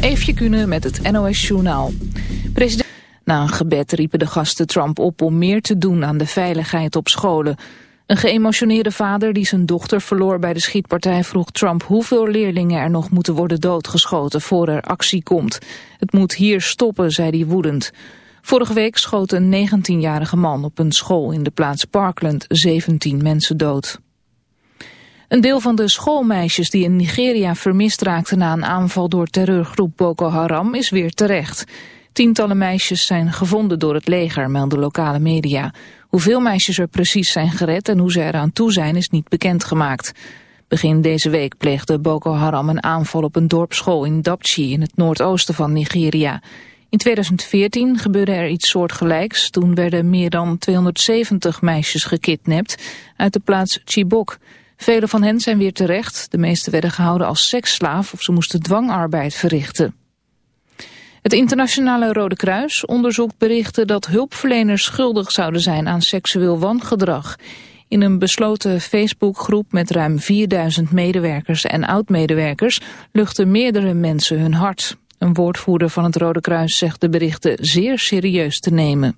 Eefje Kunnen met het NOS Journaal. President... Na een gebed riepen de gasten Trump op om meer te doen aan de veiligheid op scholen. Een geëmotioneerde vader die zijn dochter verloor bij de schietpartij vroeg Trump hoeveel leerlingen er nog moeten worden doodgeschoten voor er actie komt. Het moet hier stoppen, zei hij woedend. Vorige week schoot een 19-jarige man op een school in de plaats Parkland 17 mensen dood. Een deel van de schoolmeisjes die in Nigeria vermist raakten na een aanval door terreurgroep Boko Haram is weer terecht. Tientallen meisjes zijn gevonden door het leger, melden lokale media. Hoeveel meisjes er precies zijn gered en hoe ze eraan toe zijn is niet bekendgemaakt. Begin deze week pleegde Boko Haram een aanval op een dorpsschool in Dapchi in het noordoosten van Nigeria. In 2014 gebeurde er iets soortgelijks. Toen werden meer dan 270 meisjes gekidnapt uit de plaats Chibok. Vele van hen zijn weer terecht. De meeste werden gehouden als seksslaaf of ze moesten dwangarbeid verrichten. Het Internationale Rode Kruis onderzoekt berichten dat hulpverleners schuldig zouden zijn aan seksueel wangedrag. In een besloten Facebookgroep met ruim 4000 medewerkers en oud-medewerkers luchten meerdere mensen hun hart. Een woordvoerder van het Rode Kruis zegt de berichten zeer serieus te nemen.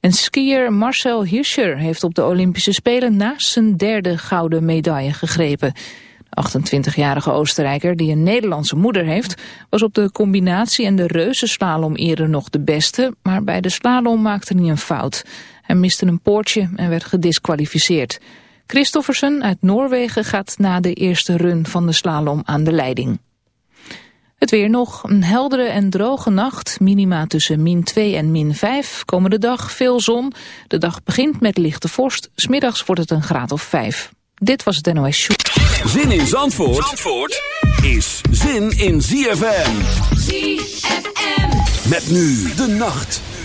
En skier Marcel Hirscher heeft op de Olympische Spelen naast zijn derde gouden medaille gegrepen. De 28-jarige Oostenrijker, die een Nederlandse moeder heeft, was op de combinatie en de reuzenslalom eerder nog de beste, maar bij de slalom maakte hij een fout. Hij miste een poortje en werd gedisqualificeerd. Christoffersen uit Noorwegen gaat na de eerste run van de slalom aan de leiding. Het weer nog, een heldere en droge nacht, minima tussen min 2 en min 5. Komende dag veel zon, de dag begint met lichte vorst, smiddags wordt het een graad of 5. Dit was het NOS Show. Zin in Zandvoort, Zandvoort is zin in ZFM. ZFM. Met nu de nacht.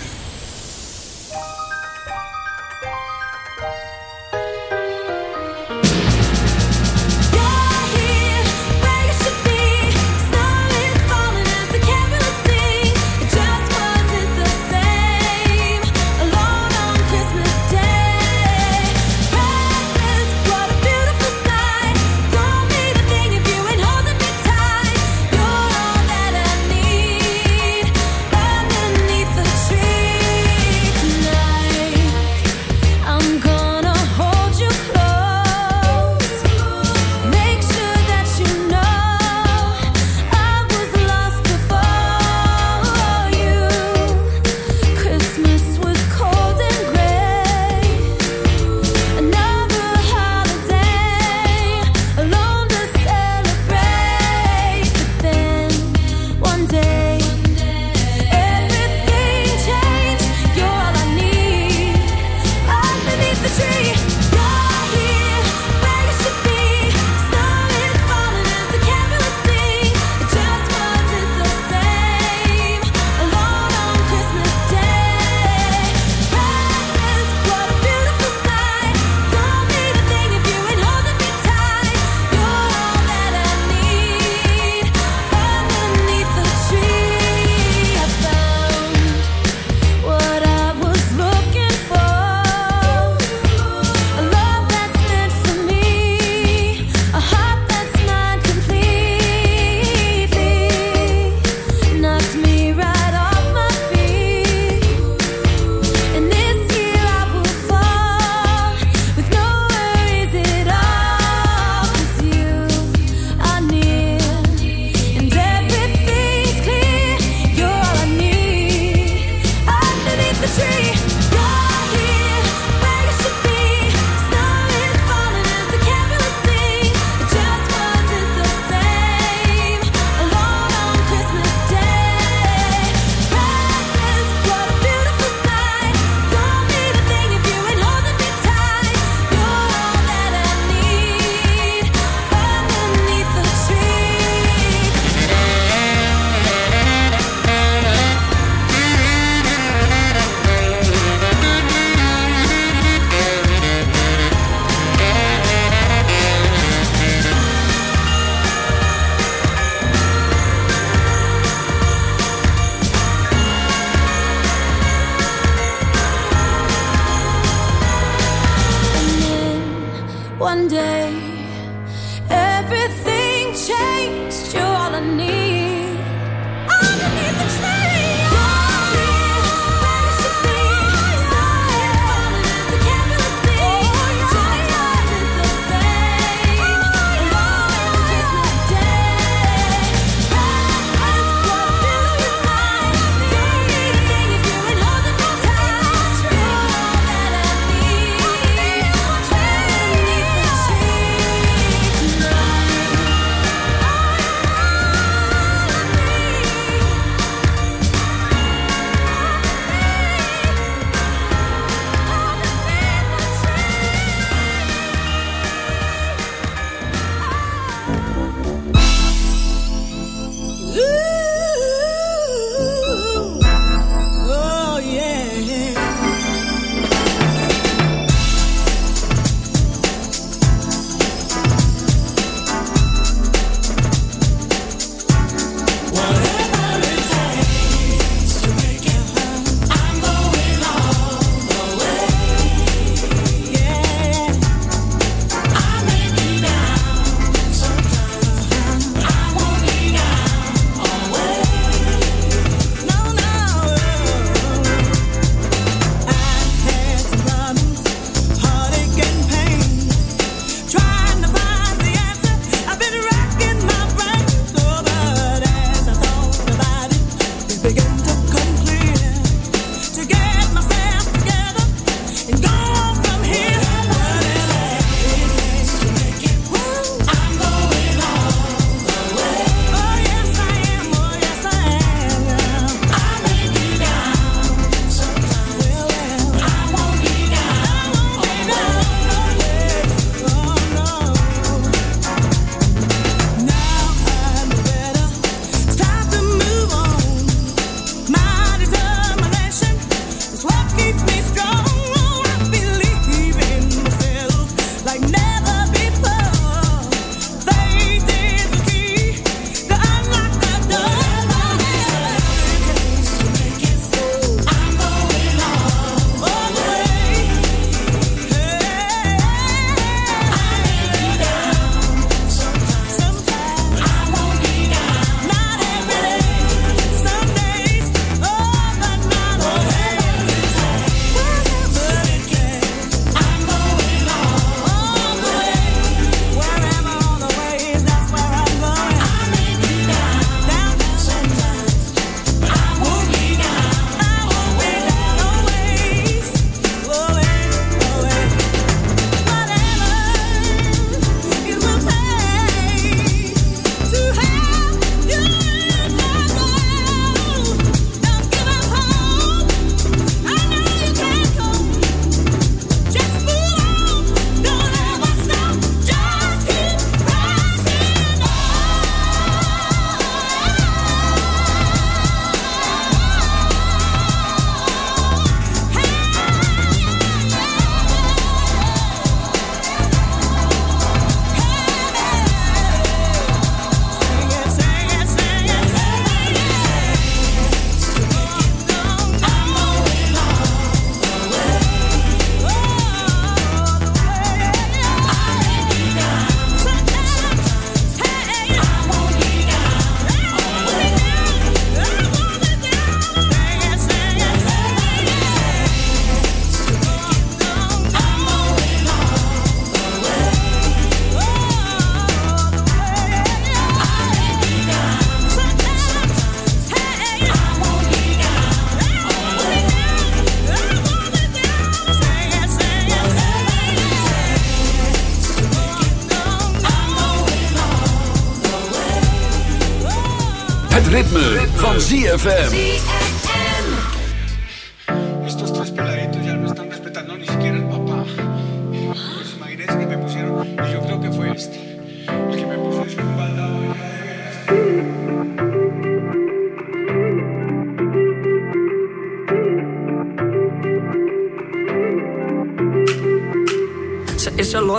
ZFM.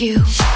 you.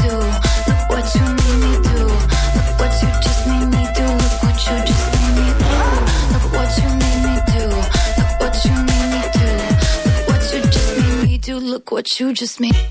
what you just made.